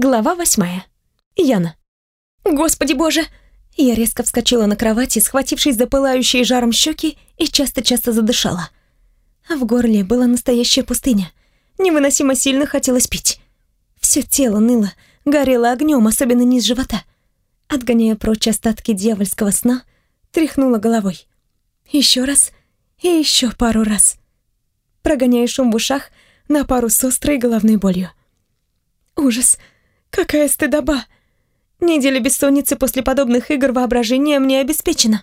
Глава восьмая. Яна. Господи боже! Я резко вскочила на кровати, схватившись за пылающие жаром щеки и часто-часто задышала. В горле была настоящая пустыня. Невыносимо сильно хотелось пить. Все тело ныло, горело огнем, особенно низ живота. Отгоняя прочь остатки дьявольского сна, тряхнула головой. Еще раз и еще пару раз. Прогоняя шум в ушах на пару с острой головной болью. Ужас! Какая стыдоба! Неделя бессонницы после подобных игр воображения мне обеспечена.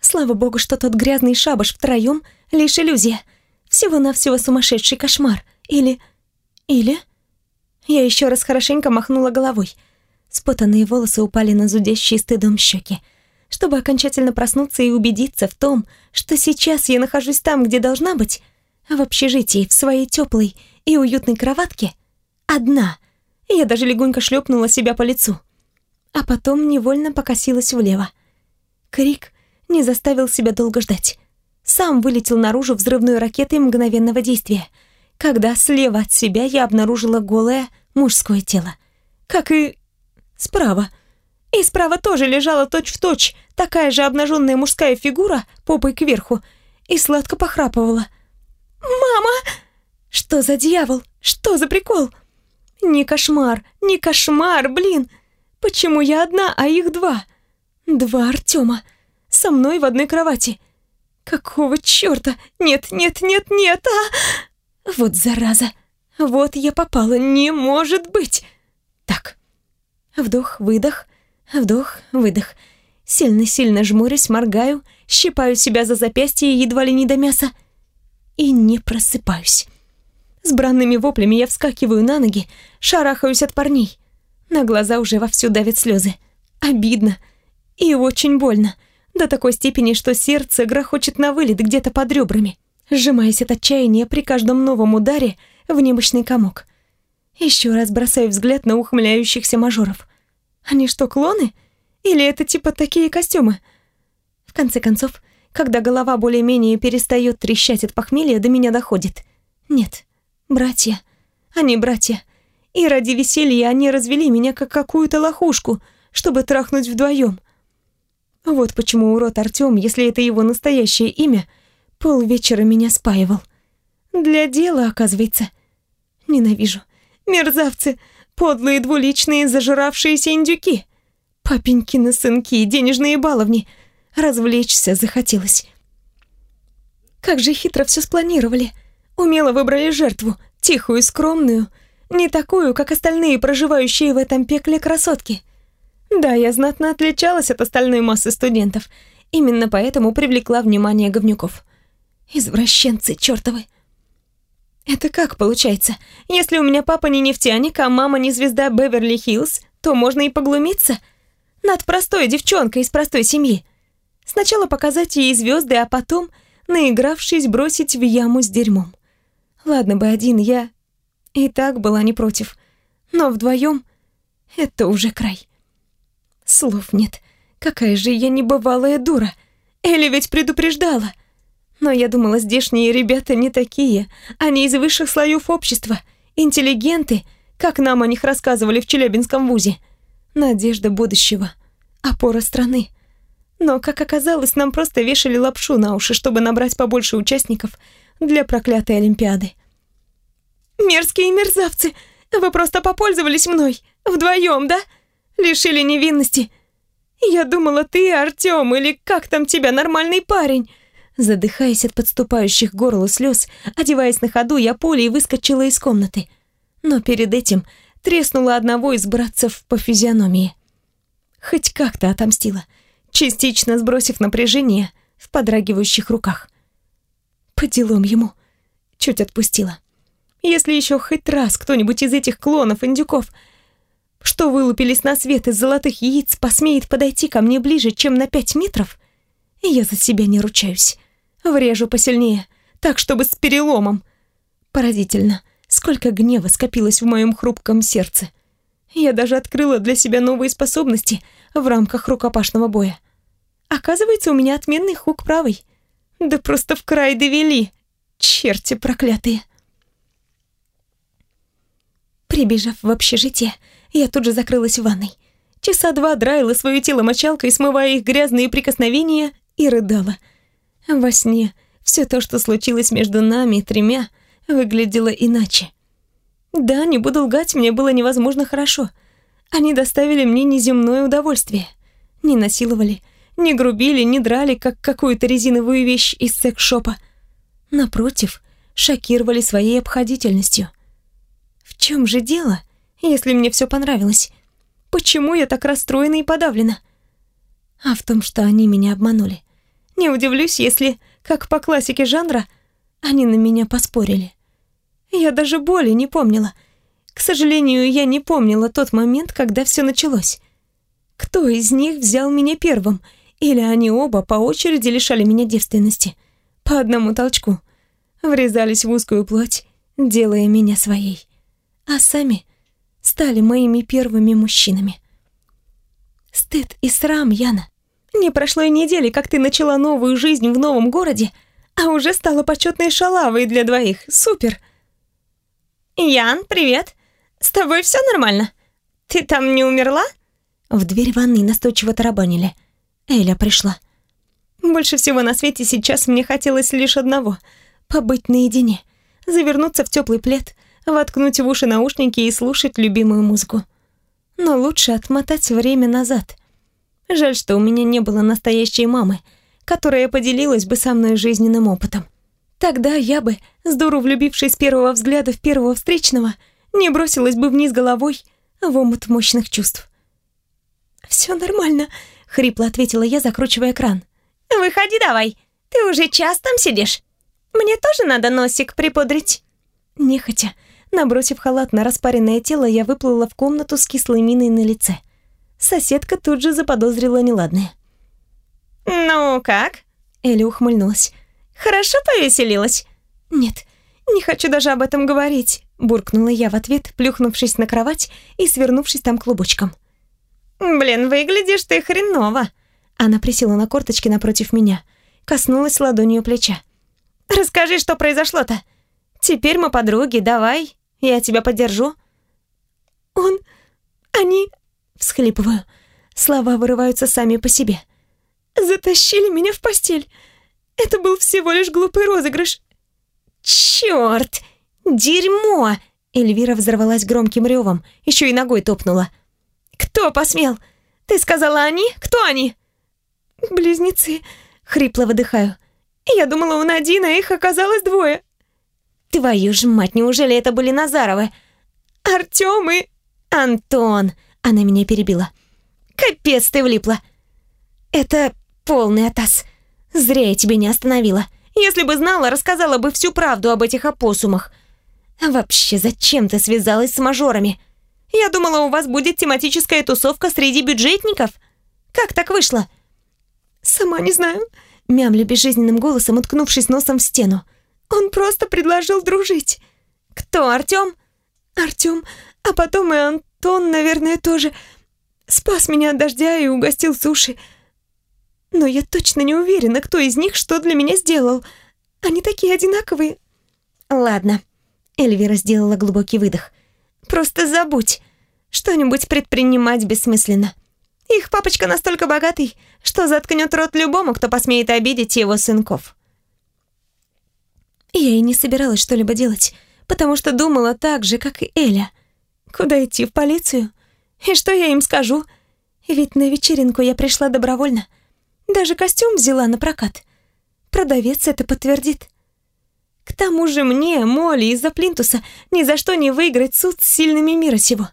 Слава богу, что тот грязный шабаш втроем — лишь иллюзия. Всего-навсего сумасшедший кошмар. Или... Или... Я еще раз хорошенько махнула головой. Спутанные волосы упали на зудящие стыдом щеки. Чтобы окончательно проснуться и убедиться в том, что сейчас я нахожусь там, где должна быть, в общежитии, в своей теплой и уютной кроватке, одна. Я даже легонько шлепнула себя по лицу. А потом невольно покосилась влево. Крик не заставил себя долго ждать. Сам вылетел наружу взрывной ракетой мгновенного действия — когда слева от себя я обнаружила голое мужское тело. Как и справа. И справа тоже лежала точь-в-точь точь такая же обнаженная мужская фигура попой кверху и сладко похрапывала. «Мама!» «Что за дьявол? Что за прикол?» «Не кошмар, не кошмар, блин! Почему я одна, а их два?» «Два Артема. Со мной в одной кровати. Какого черта? Нет, нет, нет, нет, а!» Вот зараза! Вот я попала, не может быть! Так. Вдох, выдох, вдох, выдох. Сильно-сильно жмурюсь, моргаю, щипаю себя за запястье едва ли не до мяса. И не просыпаюсь. С бранными воплями я вскакиваю на ноги, шарахаюсь от парней. На глаза уже вовсю давят слезы. Обидно. И очень больно. До такой степени, что сердце грохочет на вылет где-то под ребрами сжимаясь от отчаяния при каждом новом ударе в немощный комок. Еще раз бросаю взгляд на ухмыляющихся мажоров. Они что, клоны? Или это типа такие костюмы? В конце концов, когда голова более-менее перестает трещать от похмелья, до меня доходит. Нет, братья. Они братья. И ради веселья они развели меня как какую-то лохушку, чтобы трахнуть вдвоем. Вот почему урод Артём, если это его настоящее имя — Полвечера меня спаивал. Для дела, оказывается. Ненавижу. Мерзавцы, подлые двуличные зажиравшиеся индюки. Папенькины сынки, денежные баловни. Развлечься захотелось. Как же хитро все спланировали. Умело выбрали жертву, тихую и скромную, не такую, как остальные проживающие в этом пекле красотки. Да, я знатно отличалась от остальной массы студентов. Именно поэтому привлекла внимание говнюков. Извращенцы чертовы. Это как получается? Если у меня папа не нефтяник, а мама не звезда Беверли-Хиллз, то можно и поглумиться над простой девчонкой из простой семьи. Сначала показать ей звезды, а потом, наигравшись, бросить в яму с дерьмом. Ладно бы один я и так была не против, но вдвоем это уже край. Слов нет. Какая же я небывалая дура. Элли ведь предупреждала — но я думала, здешние ребята не такие. Они из высших слоев общества. Интеллигенты, как нам о них рассказывали в Челябинском вузе. Надежда будущего. Опора страны. Но, как оказалось, нам просто вешали лапшу на уши, чтобы набрать побольше участников для проклятой Олимпиады. «Мерзкие мерзавцы! Вы просто попользовались мной! Вдвоем, да? Лишили невинности! Я думала, ты, Артём, или как там тебя, нормальный парень!» Задыхаясь от подступающих к горлу слез, одеваясь на ходу, я пулей выскочила из комнаты. Но перед этим треснула одного из братцев по физиономии. Хоть как-то отомстила, частично сбросив напряжение в подрагивающих руках. По делам ему. Чуть отпустила. Если еще хоть раз кто-нибудь из этих клонов-индюков, что вылупились на свет из золотых яиц, посмеет подойти ко мне ближе, чем на пять метров, я за себя не ручаюсь. Врежу посильнее, так, чтобы с переломом. Поразительно, сколько гнева скопилось в моем хрупком сердце. Я даже открыла для себя новые способности в рамках рукопашного боя. Оказывается, у меня отменный хук правый. Да просто в край довели. Черти проклятые. Прибежав в общежитие, Я тут же закрылась в ванной. Часа два драила свое тело мочалкой, смывая их грязные прикосновения, и рыдала. Во сне все то, что случилось между нами тремя, выглядело иначе. Да, не буду лгать, мне было невозможно хорошо. Они доставили мне неземное удовольствие. Не насиловали, не грубили, не драли, как какую-то резиновую вещь из секс-шопа. Напротив, шокировали своей обходительностью. В чем же дело, если мне все понравилось? Почему я так расстроена и подавлена? А в том, что они меня обманули. Не удивлюсь, если, как по классике жанра, они на меня поспорили. Я даже боли не помнила. К сожалению, я не помнила тот момент, когда все началось. Кто из них взял меня первым? Или они оба по очереди лишали меня девственности? По одному толчку. Врезались в узкую плоть, делая меня своей. А сами стали моими первыми мужчинами. Стыд и срам, Яна. Не прошло и недели, как ты начала новую жизнь в новом городе, а уже стала почетной шалавой для двоих. Супер! Ян, привет! С тобой все нормально? Ты там не умерла? В дверь ванной настойчиво тарабанили. Эля пришла. Больше всего на свете сейчас мне хотелось лишь одного — побыть наедине, завернуться в теплый плед, воткнуть в уши наушники и слушать любимую музыку. Но лучше отмотать время назад. Жаль, что у меня не было настоящей мамы, которая поделилась бы со мной жизненным опытом. Тогда я бы, здорово влюбившись с первого взгляда в первого встречного, не бросилась бы вниз головой в омут мощных чувств. «Все нормально», — хрипло ответила я, закручивая кран. «Выходи давай, ты уже час там сидишь. Мне тоже надо носик припудрить». Нехотя, Набросив халат на распаренное тело, я выплыла в комнату с кислой миной на лице. Соседка тут же заподозрила неладное. «Ну как?» Элли ухмыльнулась. «Хорошо повеселилась?» «Нет, не хочу даже об этом говорить», буркнула я в ответ, плюхнувшись на кровать и свернувшись там клубочком. «Блин, выглядишь ты хреново!» Она присела на корточки напротив меня, коснулась ладонью плеча. «Расскажи, что произошло-то. Теперь мы подруги, давай, я тебя поддержу». «Он... они...» — всхлипываю. Слова вырываются сами по себе. «Затащили меня в постель. Это был всего лишь глупый розыгрыш». «Чёрт! Дерьмо!» Эльвира взорвалась громким ревом, еще и ногой топнула. «Кто посмел? Ты сказала они? Кто они?» «Близнецы», — хрипло выдыхаю. «Я думала, у Надина их оказалось двое». Твою ж мать, неужели это были Назаровы? Артём и... Антон! Она меня перебила. Капец ты влипла. Это полный атас. Зря я тебя не остановила. Если бы знала, рассказала бы всю правду об этих опоссумах. А вообще, зачем ты связалась с мажорами? Я думала, у вас будет тематическая тусовка среди бюджетников. Как так вышло? Сама не знаю. Мямля безжизненным голосом, уткнувшись носом в стену. Он просто предложил дружить. Кто, Артём? Артём, а потом и Антон, наверное, тоже. Спас меня от дождя и угостил суши. Но я точно не уверена, кто из них что для меня сделал. Они такие одинаковые. Ладно. Эльвира сделала глубокий выдох. Просто забудь. Что-нибудь предпринимать бессмысленно. Их папочка настолько богатый, что заткнет рот любому, кто посмеет обидеть его сынков. Я и не собиралась что-либо делать, потому что думала так же, как и Эля. Куда идти, в полицию? И что я им скажу? Ведь на вечеринку я пришла добровольно. Даже костюм взяла на прокат. Продавец это подтвердит. К тому же мне, Молли, из-за плинтуса ни за что не выиграть суд с сильными мира сего.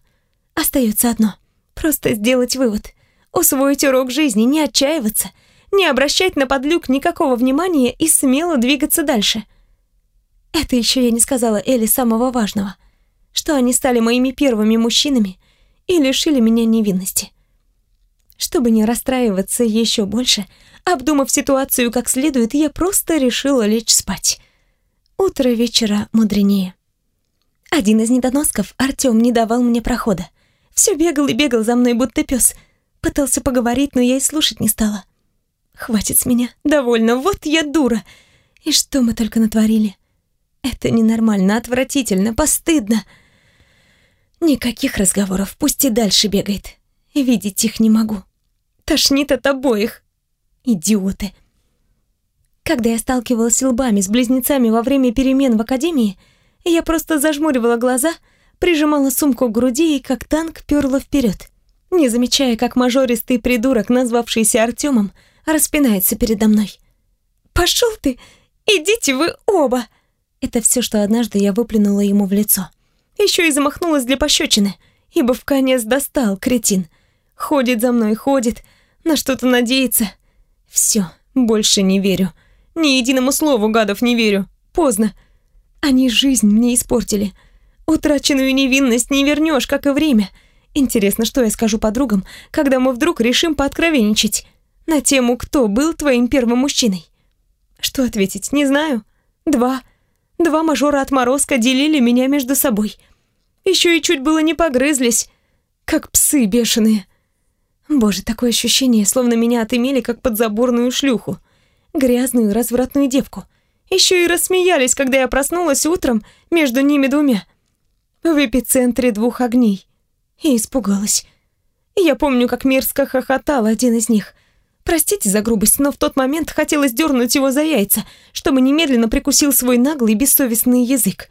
Остается одно — просто сделать вывод. Усвоить урок жизни, не отчаиваться, не обращать на подлюк никакого внимания и смело двигаться дальше — это еще я не сказала Элли самого важного, что они стали моими первыми мужчинами и лишили меня невинности. Чтобы не расстраиваться еще больше, обдумав ситуацию как следует, я просто решила лечь спать. Утро вечера мудренее. Один из недоносков, Артём, не давал мне прохода. Все бегал и бегал за мной, будто пес. Пытался поговорить, но я и слушать не стала. Хватит с меня, довольно, вот я дура. И что мы только натворили. Это ненормально, отвратительно, постыдно. Никаких разговоров, пусть и дальше бегает. Видеть их не могу. Тошнит от обоих. Идиоты. Когда я сталкивалась лбами с близнецами во время перемен в академии, я просто зажмуривала глаза, прижимала сумку к груди и как танк перла вперед, не замечая, как мажористый придурок, назвавшийся Артемом, распинается передо мной. «Пошел ты! Идите вы оба!» Это все, что однажды я выплюнула ему в лицо. Еще и замахнулась для пощечины, ибо в конец достал, кретин. Ходит за мной, ходит, на что-то надеется. Все, больше не верю. Ни единому слову гадов не верю. Поздно. Они жизнь мне испортили. Утраченную невинность не вернешь, как и время. Интересно, что я скажу подругам, когда мы вдруг решим пооткровенничать на тему «Кто был твоим первым мужчиной?» Что ответить, не знаю. Два. Два мажора отморозка делили меня между собой. Еще и чуть было не погрызлись, как псы бешеные. Боже, такое ощущение, словно меня отымели, как подзаборную шлюху грязную развратную девку. Еще и рассмеялись, когда я проснулась утром между ними двумя. В эпицентре двух огней. И испугалась. Я помню, как мерзко хохотал один из них. Простите за грубость, но в тот момент хотелось дернуть его за яйца, чтобы немедленно прикусил свой наглый бессовестный язык.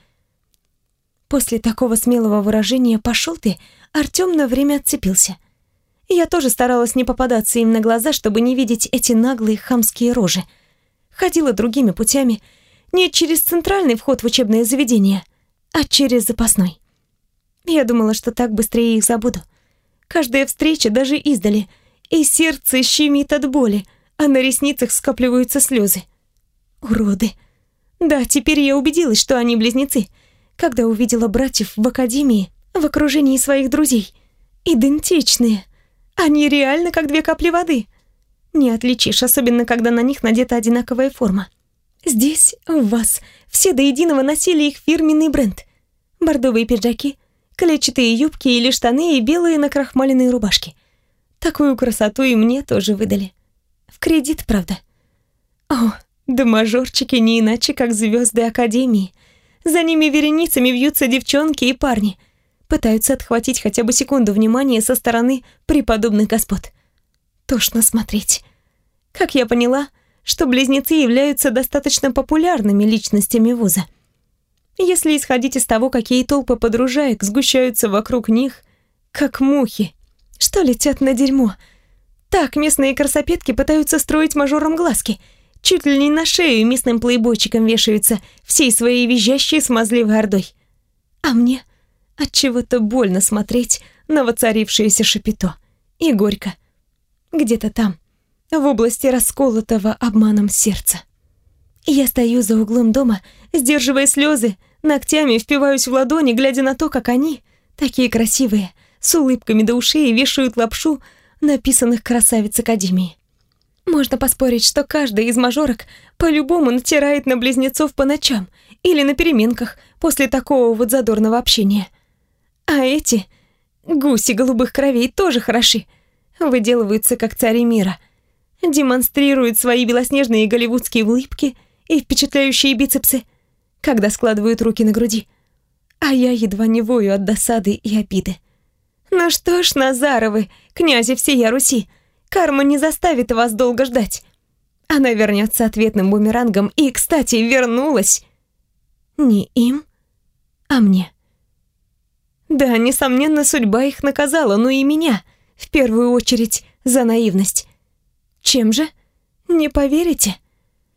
После такого смелого выражения «пошел ты», Артем на время отцепился — я тоже старалась не попадаться им на глаза, чтобы не видеть эти наглые хамские рожи. Ходила другими путями, не через центральный вход в учебное заведение, а через запасной. Я думала, что так быстрее их забуду. Каждая встреча, даже издали, и сердце щемит от боли, а на ресницах скапливаются слезы. Уроды. Да, теперь я убедилась, что они близнецы, когда увидела братьев в академии, в окружении своих друзей. Идентичные. Они реально как две капли воды. Не отличишь, особенно когда на них надета одинаковая форма. Здесь, у вас, все до единого носили их фирменный бренд. Бордовые пиджаки, клетчатые юбки или штаны и белые накрахмаленные рубашки. Такую красоту и мне тоже выдали. В кредит, правда. О, да мажорчики не иначе, как звезды Академии. За ними вереницами вьются девчонки и парни — пытаются отхватить хотя бы секунду внимания со стороны преподобных господ. Тошно смотреть. Как я поняла, что близнецы являются достаточно популярными личностями вуза. Если исходить из того, какие толпы подружаек сгущаются вокруг них, как мухи, что летят на дерьмо. Так местные красопетки пытаются строить мажором глазки, чуть ли не на шею местным плейбойчикам вешаются всей своей визжащей смазливой ордой. А мне от чего-то больно смотреть на воцарившееся шапито. И горько. Где-то там, в области расколотого обманом сердца. Я стою за углом дома, сдерживая слезы, ногтями впиваюсь в ладони, глядя на то, как они, такие красивые, с улыбками до ушей вешают лапшу написанных красавиц Академии. Можно поспорить, что каждая из мажорок по-любому натирает на близнецов по ночам или на переменках после такого вот задорного общения – а эти, гуси голубых кровей, тоже хороши. Выделываются, как цари мира. Демонстрируют свои белоснежные голливудские улыбки и впечатляющие бицепсы, когда складывают руки на груди. А я едва не вою от досады и обиды. Ну что ж, Назаровы, князи всея Руси, карма не заставит вас долго ждать. Она вернется ответным бумерангом и, кстати, вернулась. Не им, а мне. Да, несомненно, судьба их наказала, но и меня, в первую очередь, за наивность. Чем же? Не поверите?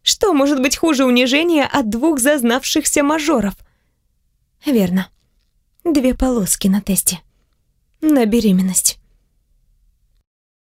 Что может быть хуже унижения от двух зазнавшихся мажоров? Верно. Две полоски на тесте. На беременность.